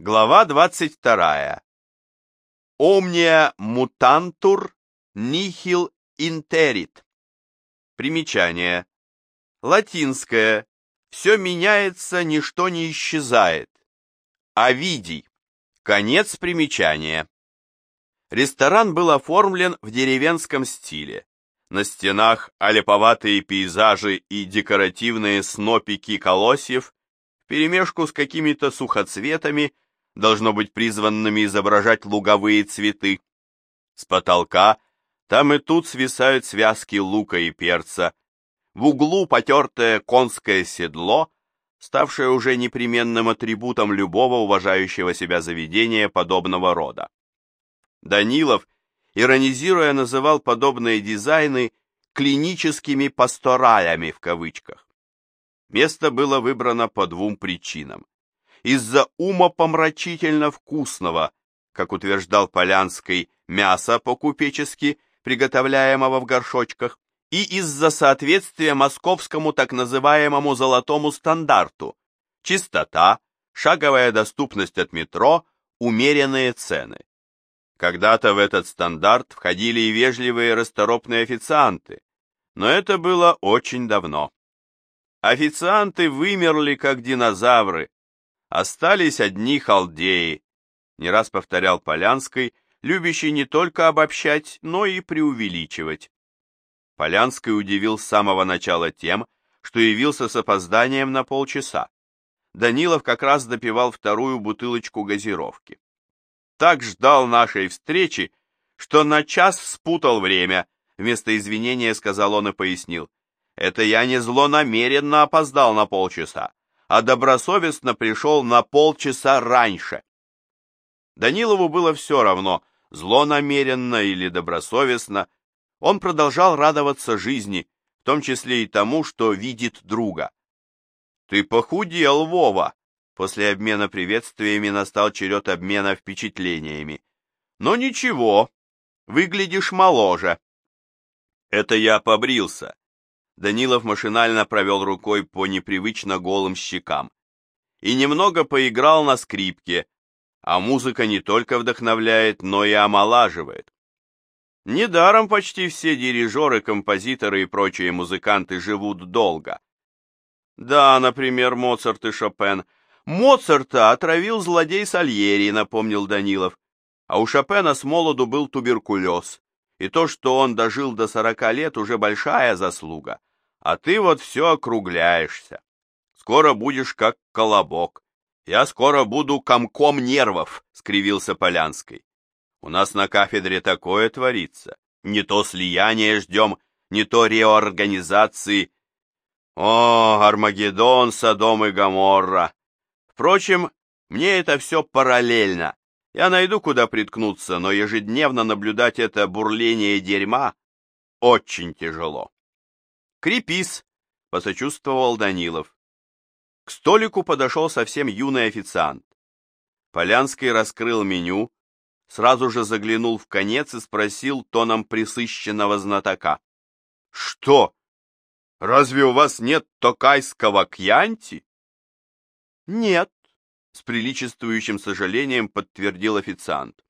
Глава 22. Omnia mutantur nihil interit. Примечание. Латинское. Все меняется, ничто не исчезает. Овидий. Конец примечания. Ресторан был оформлен в деревенском стиле. На стенах олеповатые пейзажи и декоративные снопики колосьев вперемешку с какими-то сухоцветами, должно быть призванными изображать луговые цветы. С потолка там и тут свисают связки лука и перца. В углу потертое конское седло, ставшее уже непременным атрибутом любого уважающего себя заведения подобного рода. Данилов, иронизируя, называл подобные дизайны «клиническими пасторалями» в кавычках. Место было выбрано по двум причинам. Из-за умопомрачительно вкусного, как утверждал Полянский, мяса по-купечески, приготовляемого в горшочках, и из-за соответствия московскому так называемому золотому стандарту. Чистота, шаговая доступность от метро, умеренные цены. Когда-то в этот стандарт входили и вежливые расторопные официанты, но это было очень давно. Официанты вымерли, как динозавры. Остались одни халдеи, не раз повторял Полянской, любящий не только обобщать, но и преувеличивать. Полянский удивил с самого начала тем, что явился с опозданием на полчаса. Данилов как раз допивал вторую бутылочку газировки. Так ждал нашей встречи, что на час спутал время, вместо извинения сказал он и пояснил. Это я не злонамеренно опоздал на полчаса, а добросовестно пришел на полчаса раньше. Данилову было все равно, злонамеренно или добросовестно. Он продолжал радоваться жизни, в том числе и тому, что видит друга. «Ты похудел, Вова!» После обмена приветствиями настал черед обмена впечатлениями. «Но ничего, выглядишь моложе». «Это я побрился. Данилов машинально провел рукой по непривычно голым щекам. И немного поиграл на скрипке, а музыка не только вдохновляет, но и омолаживает. Недаром почти все дирижеры, композиторы и прочие музыканты живут долго. Да, например, Моцарт и Шопен. Моцарта отравил злодей Сальери, напомнил Данилов. А у Шопена с молоду был туберкулез. И то, что он дожил до сорока лет, уже большая заслуга. А ты вот все округляешься. Скоро будешь как колобок. Я скоро буду комком нервов, скривился Полянский. У нас на кафедре такое творится. Не то слияние ждем, не то реорганизации. О, Армагеддон, Содом и Гоморра. Впрочем, мне это все параллельно. Я найду, куда приткнуться, но ежедневно наблюдать это бурление дерьма очень тяжело. «Крепись!» — посочувствовал Данилов. К столику подошел совсем юный официант. Полянский раскрыл меню, сразу же заглянул в конец и спросил тоном присыщенного знатока. «Что? Разве у вас нет токайского кьянти?» «Нет», — с приличествующим сожалением подтвердил официант.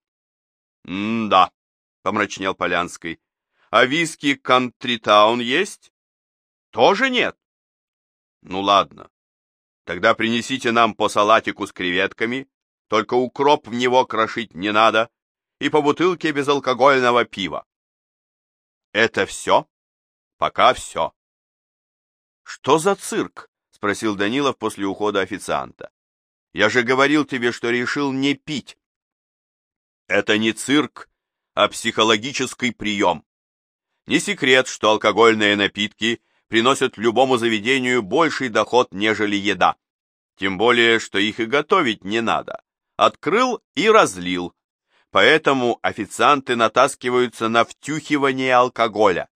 «М-да», — помрачнел Полянский. «А виски Кантритаун есть?» Тоже нет? Ну ладно. Тогда принесите нам по салатику с креветками, только укроп в него крошить не надо, и по бутылке безалкогольного пива. Это все? Пока все. Что за цирк? Спросил Данилов после ухода официанта. Я же говорил тебе, что решил не пить. Это не цирк, а психологический прием. Не секрет, что алкогольные напитки приносят любому заведению больший доход, нежели еда. Тем более, что их и готовить не надо. Открыл и разлил. Поэтому официанты натаскиваются на втюхивание алкоголя.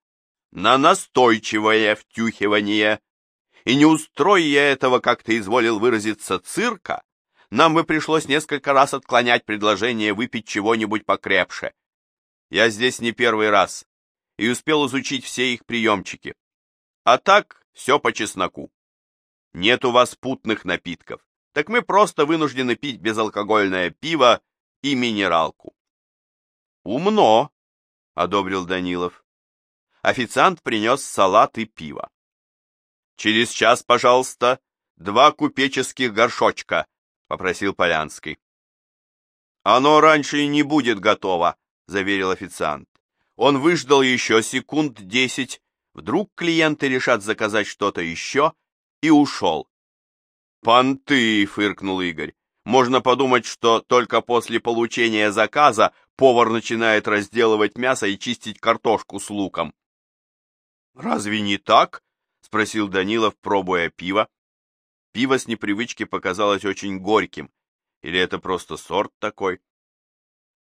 На настойчивое втюхивание. И не устрой я этого, как ты изволил выразиться, цирка, нам бы пришлось несколько раз отклонять предложение выпить чего-нибудь покрепше. Я здесь не первый раз и успел изучить все их приемчики. А так, все по чесноку. Нет у вас путных напитков. так мы просто вынуждены пить безалкогольное пиво и минералку. Умно, одобрил Данилов. Официант принес салат и пиво. Через час, пожалуйста, два купеческих горшочка, попросил Полянский. Оно раньше и не будет готово, заверил официант. Он выждал еще секунд десять, вдруг клиенты решат заказать что-то еще, и ушел. «Понты!» — фыркнул Игорь. «Можно подумать, что только после получения заказа повар начинает разделывать мясо и чистить картошку с луком». «Разве не так?» — спросил Данилов, пробуя пиво. Пиво с непривычки показалось очень горьким. Или это просто сорт такой?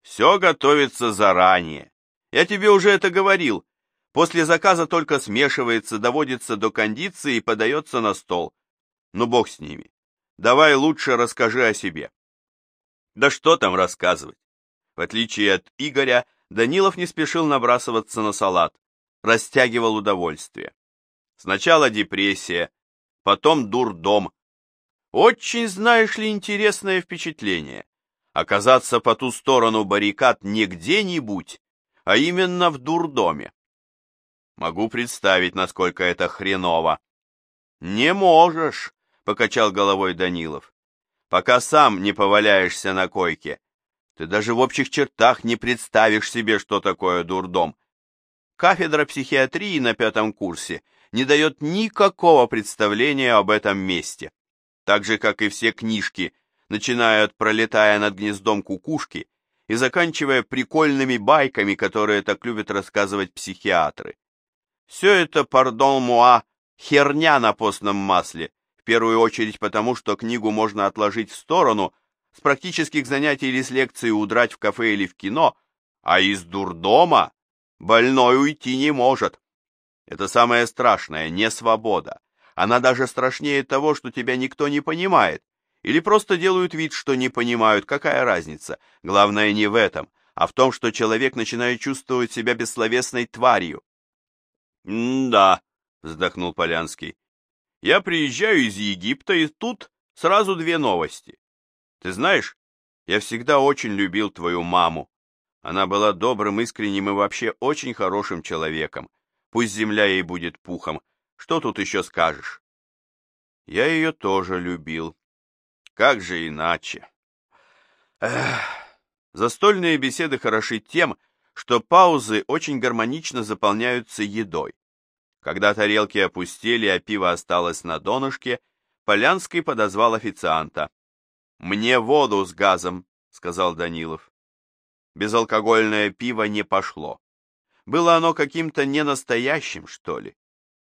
«Все готовится заранее. Я тебе уже это говорил. После заказа только смешивается, доводится до кондиции и подается на стол. Ну, бог с ними. Давай лучше расскажи о себе. Да что там рассказывать? В отличие от Игоря, Данилов не спешил набрасываться на салат, растягивал удовольствие. Сначала депрессия, потом дурдом. Очень, знаешь ли, интересное впечатление. Оказаться по ту сторону баррикад не где-нибудь, а именно в дурдоме. Могу представить, насколько это хреново. Не можешь, покачал головой Данилов. Пока сам не поваляешься на койке, ты даже в общих чертах не представишь себе, что такое дурдом. Кафедра психиатрии на пятом курсе не дает никакого представления об этом месте. Так же, как и все книжки, начиная от «Пролетая над гнездом кукушки» и заканчивая прикольными байками, которые так любят рассказывать психиатры. Все это, пардон муа, херня на постном масле, в первую очередь потому, что книгу можно отложить в сторону, с практических занятий или с лекции удрать в кафе или в кино, а из дурдома больной уйти не может. Это самое страшное, не свобода. Она даже страшнее того, что тебя никто не понимает. Или просто делают вид, что не понимают, какая разница. Главное не в этом, а в том, что человек начинает чувствовать себя бессловесной тварью. «М-да», — вздохнул Полянский. Я приезжаю из Египта, и тут сразу две новости. Ты знаешь, я всегда очень любил твою маму. Она была добрым, искренним и вообще очень хорошим человеком. Пусть земля ей будет пухом. Что тут еще скажешь? Я ее тоже любил. Как же иначе? Эх. Застольные беседы хороши тем, что паузы очень гармонично заполняются едой. Когда тарелки опустели, а пиво осталось на донышке, Полянский подозвал официанта. «Мне воду с газом», — сказал Данилов. Безалкогольное пиво не пошло. Было оно каким-то ненастоящим, что ли.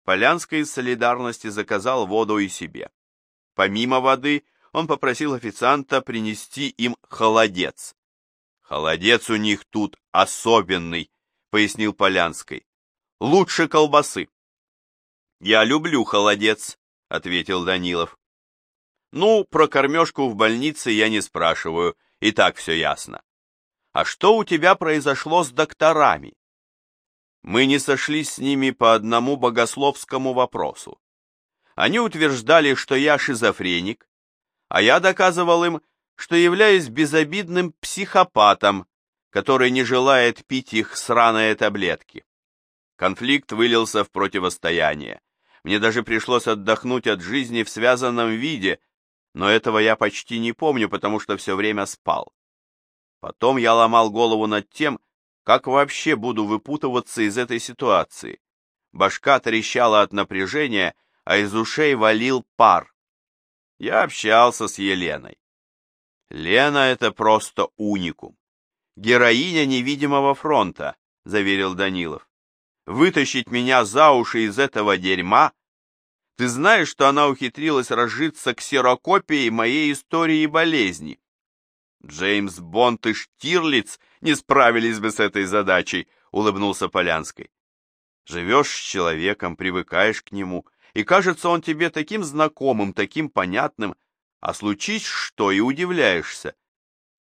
Полянский из солидарности заказал воду и себе. Помимо воды, он попросил официанта принести им холодец. «Холодец у них тут особенный», — пояснил Полянский. «Лучше колбасы». «Я люблю холодец», — ответил Данилов. «Ну, про кормежку в больнице я не спрашиваю, и так все ясно. А что у тебя произошло с докторами?» Мы не сошлись с ними по одному богословскому вопросу. Они утверждали, что я шизофреник, а я доказывал им, что являюсь безобидным психопатом, который не желает пить их сраные таблетки. Конфликт вылился в противостояние. Мне даже пришлось отдохнуть от жизни в связанном виде, но этого я почти не помню, потому что все время спал. Потом я ломал голову над тем, как вообще буду выпутываться из этой ситуации. Башка трещала от напряжения, а из ушей валил пар. Я общался с Еленой. Лена — это просто уникум. Героиня невидимого фронта, заверил Данилов вытащить меня за уши из этого дерьма? Ты знаешь, что она ухитрилась разжиться ксерокопией моей истории болезни? Джеймс Бонд и Штирлиц не справились бы с этой задачей, улыбнулся Полянской. Живешь с человеком, привыкаешь к нему, и кажется он тебе таким знакомым, таким понятным, а случись что и удивляешься.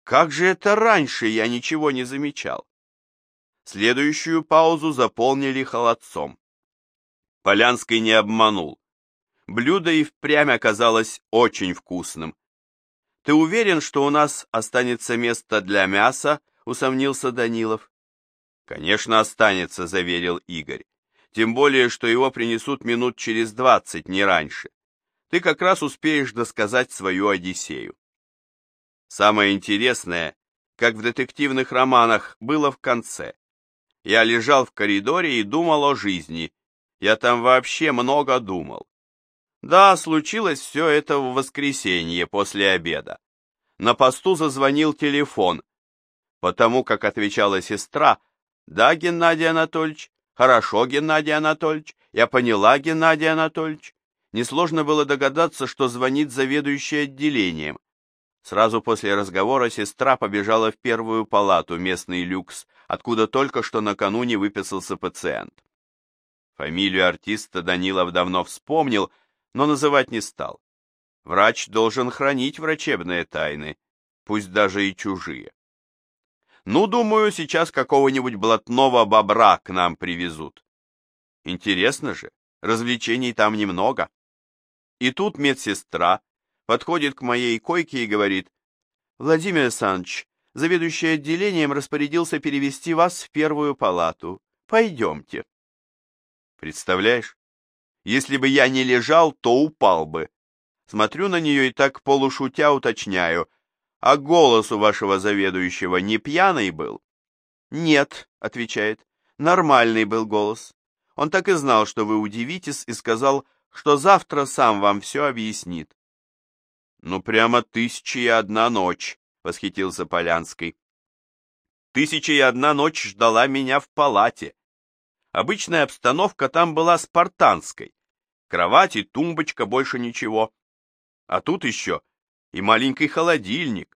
Как же это раньше я ничего не замечал? Следующую паузу заполнили холодцом. Полянский не обманул. Блюдо и впрямь оказалось очень вкусным. Ты уверен, что у нас останется место для мяса? Усомнился Данилов. Конечно, останется, заверил Игорь. Тем более, что его принесут минут через двадцать, не раньше. Ты как раз успеешь досказать свою Одиссею. Самое интересное, как в детективных романах, было в конце. Я лежал в коридоре и думал о жизни. Я там вообще много думал. Да, случилось все это в воскресенье после обеда. На посту зазвонил телефон. Потому как отвечала сестра, «Да, Геннадий Анатольевич, хорошо, Геннадий Анатольевич, я поняла, Геннадий Анатольевич». Несложно было догадаться, что звонит заведующий отделением. Сразу после разговора сестра побежала в первую палату, местный люкс, откуда только что накануне выписался пациент. Фамилию артиста Данилов давно вспомнил, но называть не стал. Врач должен хранить врачебные тайны, пусть даже и чужие. Ну, думаю, сейчас какого-нибудь блатного бобра к нам привезут. Интересно же, развлечений там немного. И тут медсестра, подходит к моей койке и говорит, «Владимир Александрович, заведующий отделением распорядился перевести вас в первую палату. Пойдемте». Представляешь, если бы я не лежал, то упал бы. Смотрю на нее и так полушутя уточняю, а голос у вашего заведующего не пьяный был? Нет, отвечает, нормальный был голос. Он так и знал, что вы удивитесь, и сказал, что завтра сам вам все объяснит. «Ну, прямо тысяча и одна ночь», — восхитился Полянский. «Тысяча и одна ночь ждала меня в палате. Обычная обстановка там была спартанской. Кровать и тумбочка, больше ничего. А тут еще и маленький холодильник,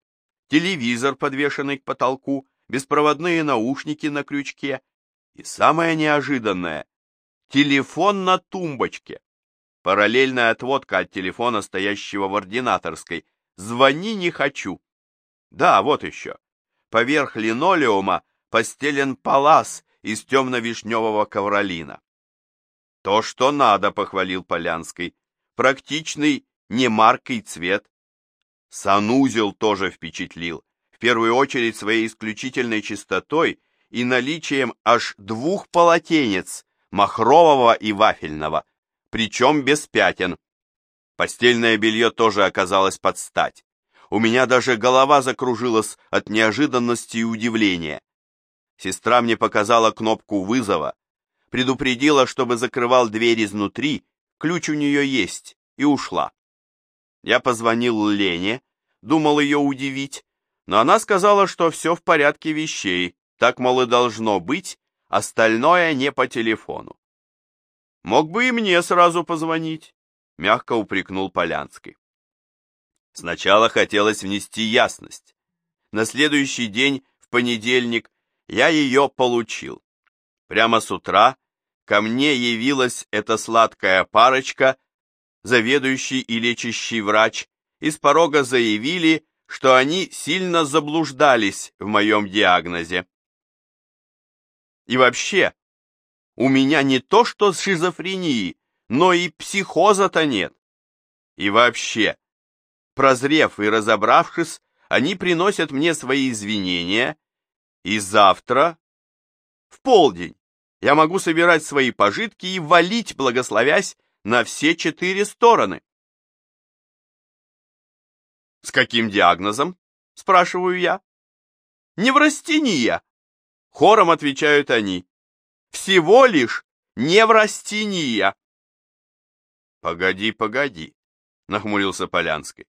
телевизор, подвешенный к потолку, беспроводные наушники на крючке. И самое неожиданное — телефон на тумбочке. Параллельная отводка от телефона, стоящего в ординаторской. «Звони не хочу». Да, вот еще. Поверх линолеума постелен палас из темно-вишневого ковролина. То, что надо, похвалил Полянский. Практичный, не маркий цвет. Санузел тоже впечатлил, в первую очередь своей исключительной чистотой и наличием аж двух полотенец, махрового и вафельного, причем без пятен. Постельное белье тоже оказалось под стать. У меня даже голова закружилась от неожиданности и удивления. Сестра мне показала кнопку вызова, предупредила, чтобы закрывал дверь изнутри, ключ у нее есть, и ушла. Я позвонил Лене, думал ее удивить, но она сказала, что все в порядке вещей, так, мол, и должно быть, остальное не по телефону. Мог бы и мне сразу позвонить, мягко упрекнул Полянский. Сначала хотелось внести ясность. На следующий день, в понедельник, я ее получил. Прямо с утра ко мне явилась эта сладкая парочка, заведующий и лечащий врач, и с порога заявили, что они сильно заблуждались в моем диагнозе. И вообще, у меня не то что шизофрении, но и психоза-то нет. И вообще, прозрев и разобравшись, они приносят мне свои извинения, и завтра, в полдень, я могу собирать свои пожитки и валить, благословясь, на все четыре стороны. «С каким диагнозом?» – спрашиваю я. «Неврастения!» – хором отвечают они всего лишь неврастения. Погоди, погоди, нахмурился Полянский.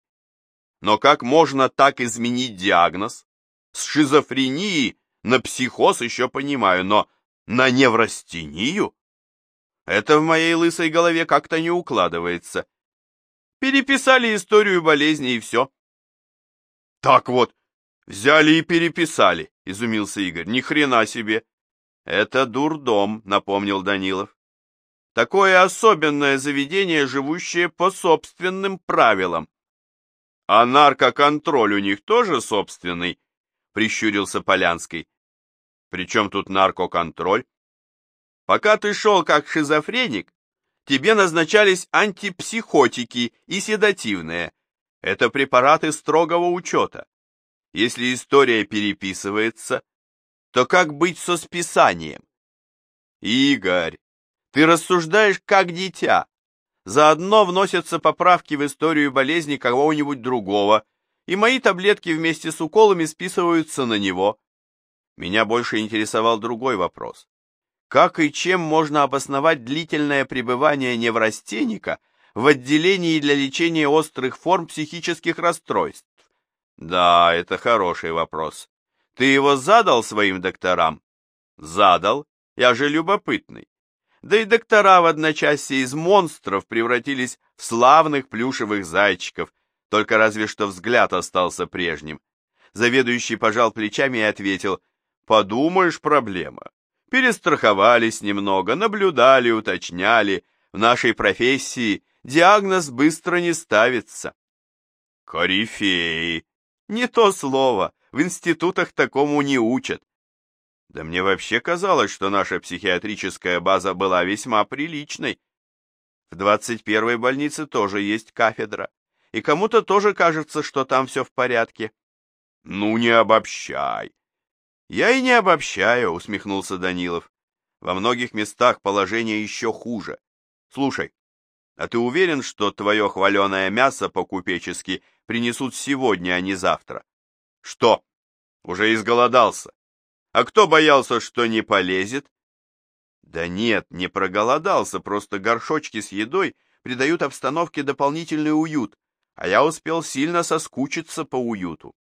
Но как можно так изменить диагноз? С шизофрении на психоз еще понимаю, но на неврастению? Это в моей лысой голове как-то не укладывается. Переписали историю болезни и все. Так вот, взяли и переписали, изумился Игорь. Ни хрена себе. «Это дурдом», — напомнил Данилов. «Такое особенное заведение, живущее по собственным правилам». «А наркоконтроль у них тоже собственный?» — прищурился Полянский. «При чем тут наркоконтроль?» «Пока ты шел как шизофреник, тебе назначались антипсихотики и седативные. Это препараты строгого учета. Если история переписывается, то как быть со списанием? Игорь, ты рассуждаешь как дитя. Заодно вносятся поправки в историю болезни кого-нибудь другого, и мои таблетки вместе с уколами списываются на него. Меня больше интересовал другой вопрос. Как и чем можно обосновать длительное пребывание неврастенника в отделении для лечения острых форм психических расстройств? Да, это хороший вопрос. Ты его задал своим докторам? Задал. Я же любопытный. Да и доктора в одночасье из монстров превратились в славных плюшевых зайчиков, только разве что взгляд остался прежним. Заведующий пожал плечами и ответил, «Подумаешь, проблема. Перестраховались немного, наблюдали, уточняли. В нашей профессии диагноз быстро не ставится». «Корифеи!» «Не то слово, в институтах такому не учат. Да мне вообще казалось, что наша психиатрическая база была весьма приличной. В 21-й больнице тоже есть кафедра, и кому-то тоже кажется, что там все в порядке. Ну, не обобщай. Я и не обобщаю, усмехнулся Данилов. Во многих местах положение еще хуже. Слушай, а ты уверен, что твое хваленое мясо по-купечески принесут сегодня, а не завтра? Что? Уже изголодался? А кто боялся, что не полезет? Да нет, не проголодался, просто горшочки с едой придают обстановке дополнительный уют, а я успел сильно соскучиться по уюту.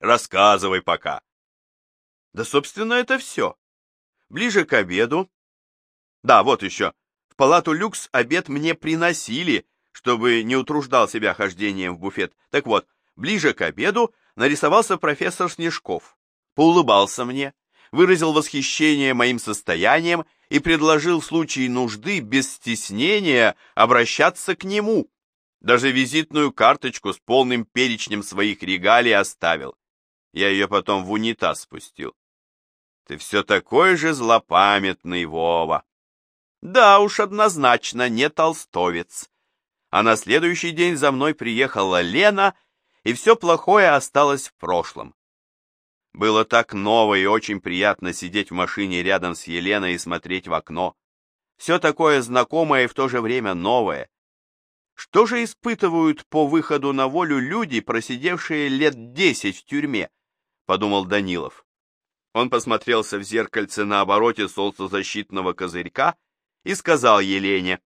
Рассказывай пока. Да, собственно, это все. Ближе к обеду... Да, вот еще. В палату люкс обед мне приносили, чтобы не утруждал себя хождением в буфет. Так вот, ближе к обеду нарисовался профессор Снежков поулыбался мне, выразил восхищение моим состоянием и предложил в случае нужды без стеснения обращаться к нему. Даже визитную карточку с полным перечнем своих регалий оставил. Я ее потом в унитаз спустил. Ты все такой же злопамятный, Вова. Да уж, однозначно, не толстовец. А на следующий день за мной приехала Лена, и все плохое осталось в прошлом. Было так ново и очень приятно сидеть в машине рядом с Еленой и смотреть в окно. Все такое знакомое и в то же время новое. Что же испытывают по выходу на волю люди, просидевшие лет десять в тюрьме? Подумал Данилов. Он посмотрелся в зеркальце на обороте солнцезащитного козырька и сказал Елене,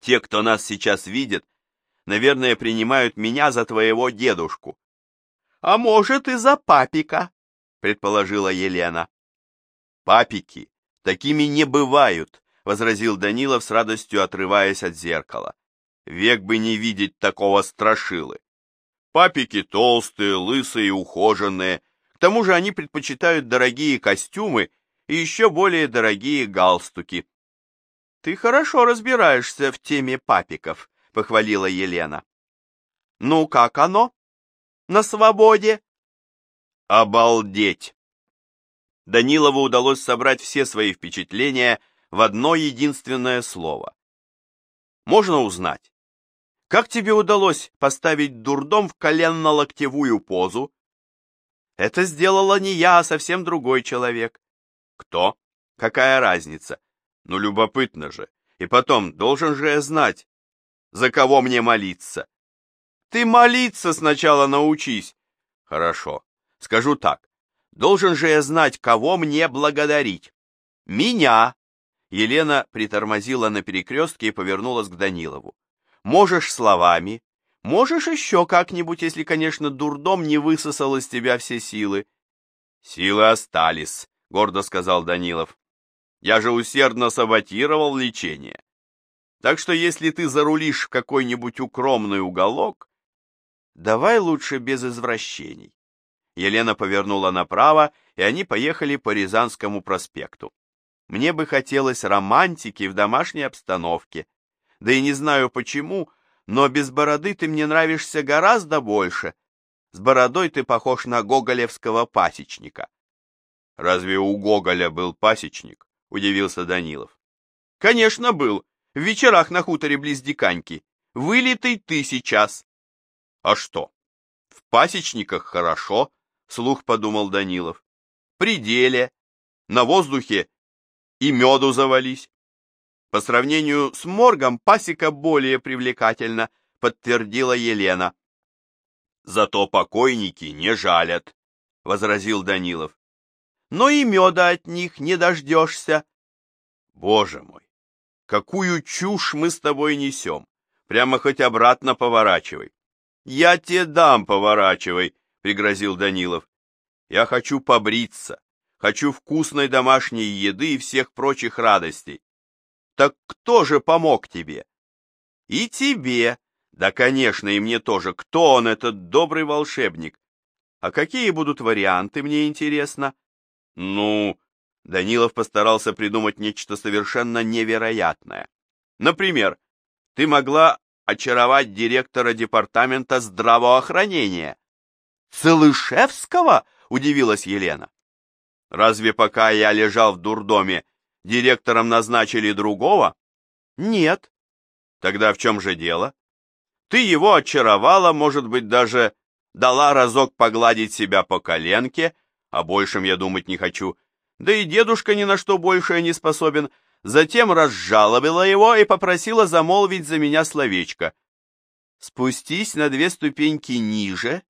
«Те, кто нас сейчас видит, наверное, принимают меня за твоего дедушку а может и за папика, предположила Елена. Папики такими не бывают, возразил Данилов с радостью отрываясь от зеркала. Век бы не видеть такого страшилы. Папики толстые, лысые, ухоженные. К тому же они предпочитают дорогие костюмы и еще более дорогие галстуки. Ты хорошо разбираешься в теме папиков, похвалила Елена. Ну, как оно? на свободе. Обалдеть! Данилову удалось собрать все свои впечатления в одно единственное слово. Можно узнать, как тебе удалось поставить дурдом в коленно-локтевую позу? Это сделала не я, а совсем другой человек. Кто? Какая разница? Ну, любопытно же. И потом, должен же я знать, за кого мне молиться. Ты молиться сначала научись. Хорошо. Скажу так. Должен же я знать, кого мне благодарить. Меня. Елена притормозила на перекрестке и повернулась к Данилову. Можешь словами, можешь еще как-нибудь, если, конечно, дурдом не высосал из тебя все силы. Силы остались, гордо сказал Данилов. Я же усердно саботировал лечение. Так что если ты зарулишь в какой-нибудь укромный уголок, Давай лучше без извращений. Елена повернула направо, и они поехали по Рязанскому проспекту. Мне бы хотелось романтики в домашней обстановке. Да и не знаю почему, но без бороды ты мне нравишься гораздо больше. С бородой ты похож на гоголевского пасечника. Разве у Гоголя был пасечник? Удивился Данилов. Конечно, был. В вечерах на хуторе близ Диканьки. Вылитый ты сейчас. А что? В пасечниках хорошо, слух подумал Данилов. При деле, на воздухе и меду завались. По сравнению с моргом пасека более привлекательна, подтвердила Елена. Зато покойники не жалят, возразил Данилов. Но и меда от них не дождешься. Боже мой, какую чушь мы с тобой несем. Прямо хоть обратно поворачивай. Я тебе дам поворачивай, пригрозил Данилов. Я хочу побриться, хочу вкусной домашней еды и всех прочих радостей. Так кто же помог тебе? И тебе. Да, конечно, и мне тоже. Кто он, этот добрый волшебник? А какие будут варианты, мне интересно? Ну, Данилов постарался придумать нечто совершенно невероятное. Например, ты могла очаровать директора департамента здравоохранения. Целышевского? Удивилась Елена. Разве пока я лежал в дурдоме, директором назначили другого? Нет. Тогда в чем же дело? Ты его очаровала, может быть, даже дала разок погладить себя по коленке, о большем я думать не хочу, да и дедушка ни на что большее не способен, затем разжалобила его и попросила замолвить за меня словечко. Спустись на две ступеньки ниже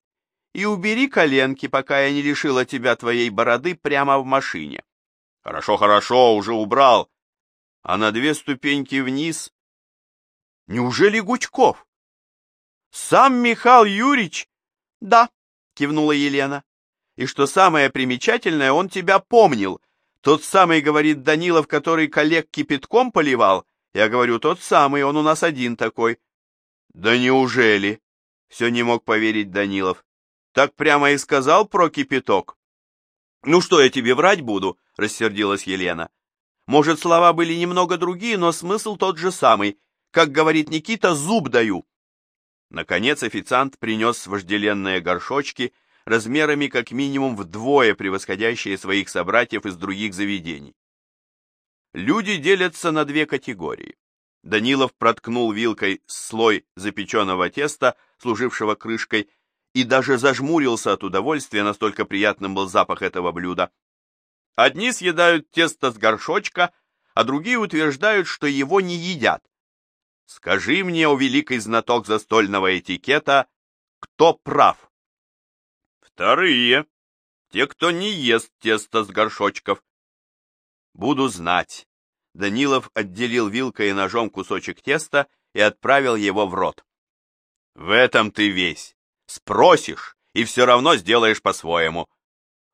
и убери коленки, пока я не лишила тебя твоей бороды прямо в машине. Хорошо, хорошо, уже убрал. А на две ступеньки вниз... Неужели Гучков? Сам Михаил Юрьевич? Да, кивнула Елена. И что самое примечательное, он тебя помнил. Тот самый, говорит Данилов, который коллег кипятком поливал. Я говорю, тот самый, он у нас один такой. Да неужели? Все не мог поверить Данилов. Так прямо и сказал про кипяток. Ну что я тебе врать буду, рассердилась Елена. Может, слова были немного другие, но смысл тот же самый. Как говорит Никита, зуб даю. Наконец официант принес вожделенные горшочки, размерами как минимум вдвое превосходящие своих собратьев из других заведений. Люди делятся на две категории. Данилов проткнул вилкой слой запеченного теста, служившего крышкой, и даже зажмурился от удовольствия, настолько приятным был запах этого блюда. Одни съедают тесто с горшочка, а другие утверждают, что его не едят. Скажи мне, о великий знаток застольного этикета, кто прав? Вторые, те, кто не ест тесто с горшочков. Буду знать. Данилов отделил вилкой и ножом кусочек теста и отправил его в рот. В этом ты весь. Спросишь, и все равно сделаешь по-своему.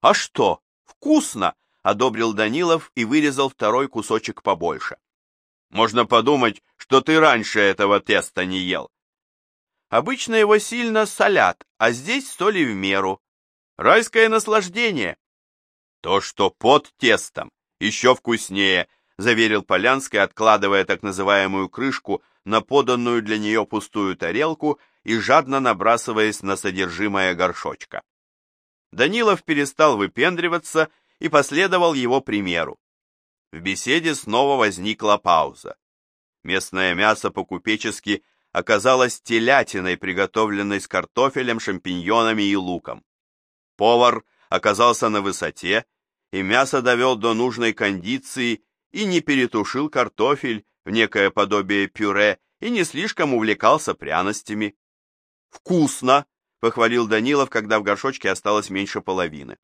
А что, вкусно, одобрил Данилов и вырезал второй кусочек побольше. Можно подумать, что ты раньше этого теста не ел. Обычно его сильно солят, а здесь соли в меру. Райское наслаждение. То, что под тестом, еще вкуснее, заверил Полянский, откладывая так называемую крышку на поданную для нее пустую тарелку и жадно набрасываясь на содержимое горшочка. Данилов перестал выпендриваться и последовал его примеру. В беседе снова возникла пауза. Местное мясо по-купечески оказалось телятиной, приготовленной с картофелем, шампиньонами и луком. Повар оказался на высоте, и мясо довел до нужной кондиции и не перетушил картофель в некое подобие пюре и не слишком увлекался пряностями. «Вкусно!» — похвалил Данилов, когда в горшочке осталось меньше половины.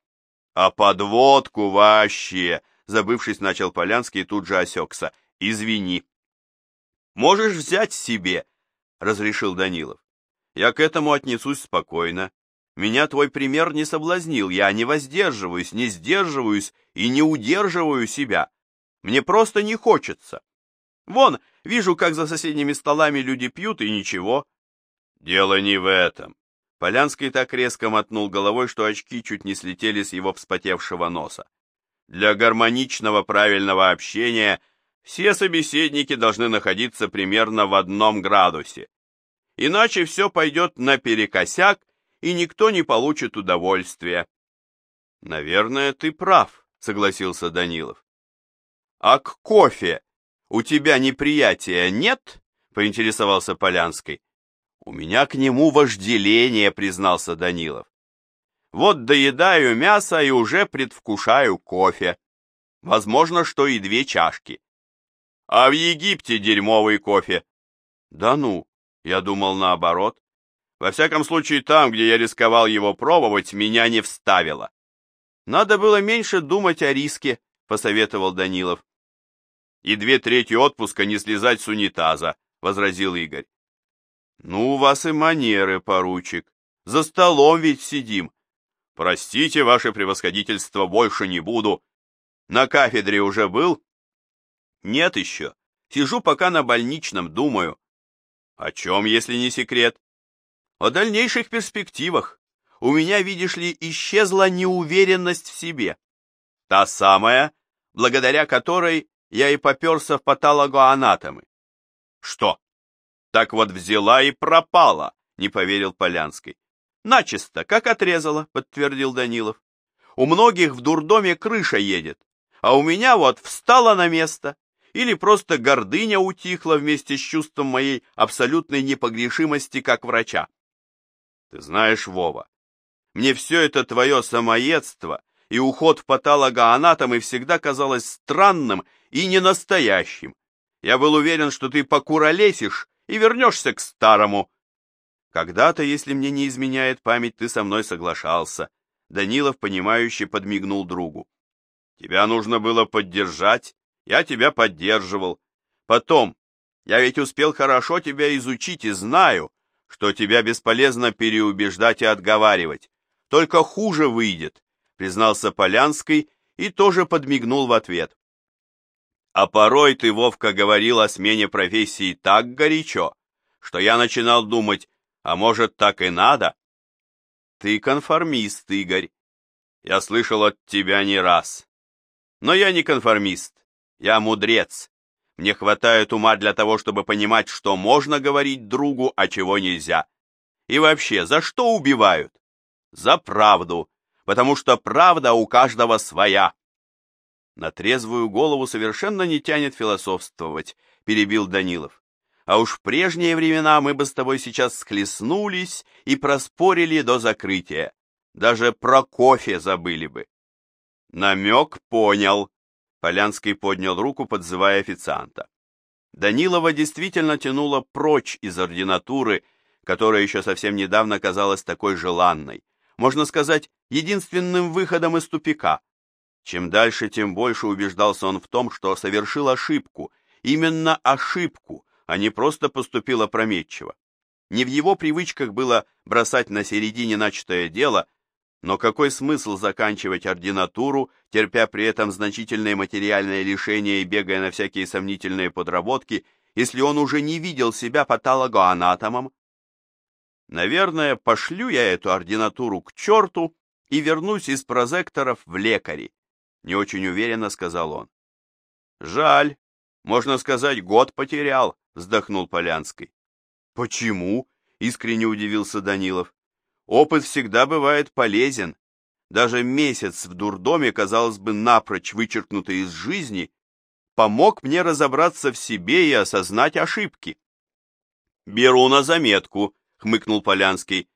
«А подводку вообще!» — забывшись, начал Полянский и тут же осекся. «Извини». «Можешь взять себе», — разрешил Данилов. «Я к этому отнесусь спокойно. Меня твой пример не соблазнил, я не воздерживаюсь, не сдерживаюсь и не удерживаю себя. Мне просто не хочется. Вон, вижу, как за соседними столами люди пьют, и ничего. Дело не в этом. Полянский так резко мотнул головой, что очки чуть не слетели с его вспотевшего носа. Для гармоничного правильного общения все собеседники должны находиться примерно в одном градусе. Иначе все пойдет наперекосяк, и никто не получит удовольствия. Наверное, ты прав, согласился Данилов. А к кофе у тебя неприятия нет? поинтересовался Полянский. У меня к нему вожделение, признался Данилов. Вот доедаю мясо и уже предвкушаю кофе. Возможно, что и две чашки. А в Египте дерьмовый кофе. Да ну, я думал наоборот. Во всяком случае, там, где я рисковал его пробовать, меня не вставило. Надо было меньше думать о риске, посоветовал Данилов. И две трети отпуска не слезать с унитаза, возразил Игорь. Ну, у вас и манеры, поручик. За столом ведь сидим. Простите, ваше превосходительство, больше не буду. На кафедре уже был? Нет еще. Сижу пока на больничном, думаю. О чем, если не секрет? О дальнейших перспективах. У меня, видишь ли, исчезла неуверенность в себе. Та самая, благодаря которой я и поперся в патологоанатомы. Что? Так вот взяла и пропала, не поверил Полянский. Начисто, как отрезала, подтвердил Данилов. У многих в дурдоме крыша едет, а у меня вот встала на место. Или просто гордыня утихла вместе с чувством моей абсолютной непогрешимости как врача. Ты знаешь, Вова, мне все это твое самоедство и уход в патологоанатомы всегда казалось странным и ненастоящим. Я был уверен, что ты покуролесишь и вернешься к старому, когда-то, если мне не изменяет память, ты со мной соглашался. Данилов, понимающе подмигнул другу. Тебя нужно было поддержать, я тебя поддерживал. Потом, я ведь успел хорошо тебя изучить и знаю, что тебя бесполезно переубеждать и отговаривать. Только хуже выйдет, признался Полянский и тоже подмигнул в ответ. А порой ты, Вовка, говорил о смене профессии так горячо, что я начинал думать, а может, так и надо? Ты конформист, Игорь. Я слышал от тебя не раз. Но я не конформист. Я мудрец. Мне хватает ума для того, чтобы понимать, что можно говорить другу, а чего нельзя. И вообще, за что убивают? За правду, потому что правда у каждого своя. На трезвую голову совершенно не тянет философствовать, перебил Данилов. А уж в прежние времена мы бы с тобой сейчас схлестнулись и проспорили до закрытия. Даже про кофе забыли бы. Намек понял. Полянский поднял руку, подзывая официанта. Данилова действительно тянула прочь из ординатуры, которая еще совсем недавно казалась такой желанной. Можно сказать, единственным выходом из тупика. Чем дальше, тем больше убеждался он в том, что совершил ошибку, именно ошибку, а не просто поступил опрометчиво. Не в его привычках было бросать на середине начатое дело, но какой смысл заканчивать ординатуру, терпя при этом значительные материальные лишения и бегая на всякие сомнительные подработки, если он уже не видел себя патологоанатомом? Наверное, пошлю я эту ординатуру к черту и вернусь из прозекторов в лекари, не очень уверенно сказал он. Жаль, можно сказать, год потерял, вздохнул Полянский. Почему? Искренне удивился Данилов. Опыт всегда бывает полезен. Даже месяц в дурдоме, казалось бы, напрочь вычеркнутый из жизни, помог мне разобраться в себе и осознать ошибки. Беру на заметку, хмыкнул Полянский.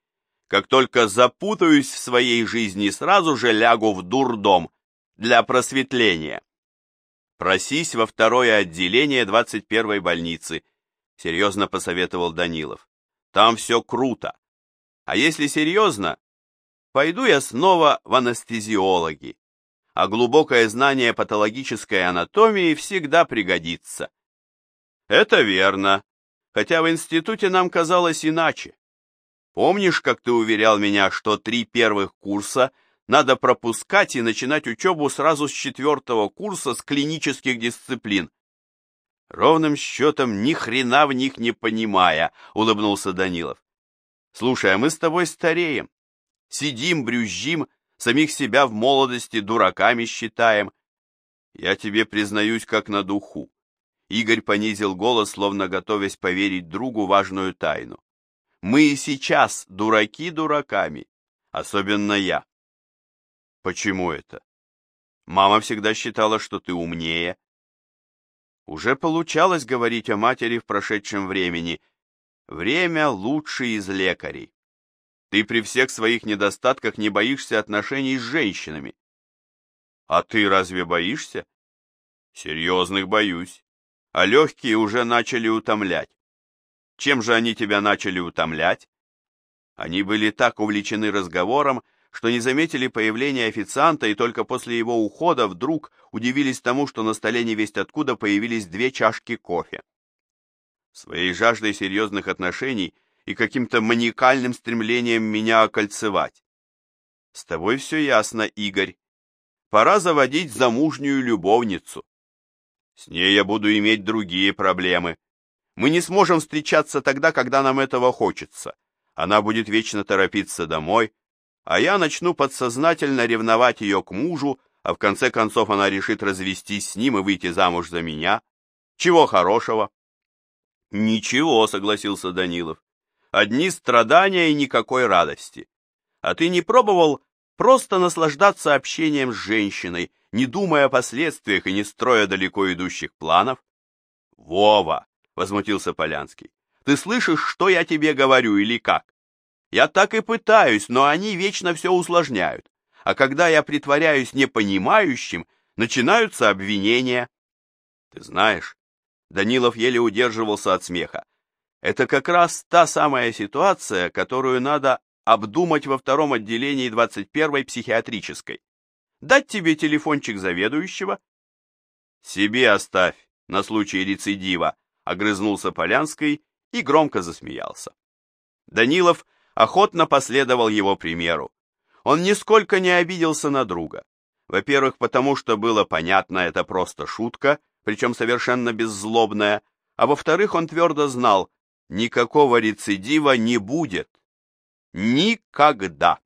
Как только запутаюсь в своей жизни, сразу же лягу в дурдом для просветления. Просись во второе отделение 21-й больницы, серьезно посоветовал Данилов. Там все круто. А если серьезно, пойду я снова в анестезиологи. А глубокое знание патологической анатомии всегда пригодится. Это верно, хотя в институте нам казалось иначе. Помнишь, как ты уверял меня, что три первых курса – надо пропускать и начинать учебу сразу с четвертого курса с клинических дисциплин. Ровным счетом ни хрена в них не понимая, улыбнулся Данилов. Слушай, а мы с тобой стареем. Сидим, брюзжим, самих себя в молодости дураками считаем. Я тебе признаюсь как на духу. Игорь понизил голос, словно готовясь поверить другу важную тайну. Мы и сейчас дураки дураками, особенно я. Почему это? Мама всегда считала, что ты умнее. Уже получалось говорить о матери в прошедшем времени. Время лучший из лекарей. Ты при всех своих недостатках не боишься отношений с женщинами. А ты разве боишься? Серьезных боюсь. А легкие уже начали утомлять. Чем же они тебя начали утомлять? Они были так увлечены разговором, что не заметили появления официанта и только после его ухода вдруг удивились тому, что на столе невесть откуда появились две чашки кофе. Своей жаждой серьезных отношений и каким-то маниакальным стремлением меня окольцевать. С тобой все ясно, Игорь. Пора заводить замужнюю любовницу. С ней я буду иметь другие проблемы. Мы не сможем встречаться тогда, когда нам этого хочется. Она будет вечно торопиться домой, а я начну подсознательно ревновать ее к мужу, а в конце концов она решит развестись с ним и выйти замуж за меня. Чего хорошего? Ничего, согласился Данилов. Одни страдания и никакой радости. А ты не пробовал просто наслаждаться общением с женщиной, не думая о последствиях и не строя далеко идущих планов? Вова, возмутился Полянский. Ты слышишь, что я тебе говорю или как? Я так и пытаюсь, но они вечно все усложняют. А когда я притворяюсь непонимающим, начинаются обвинения. Ты знаешь, Данилов еле удерживался от смеха. Это как раз та самая ситуация, которую надо обдумать во втором отделении 21-й психиатрической. Дать тебе телефончик заведующего? Себе оставь, на случай рецидива, огрызнулся Полянский и громко засмеялся. Данилов охотно последовал его примеру. Он нисколько не обиделся на друга. Во-первых, потому что было понятно, это просто шутка, причем совершенно беззлобная, а во-вторых, он твердо знал, никакого рецидива не будет. Никогда.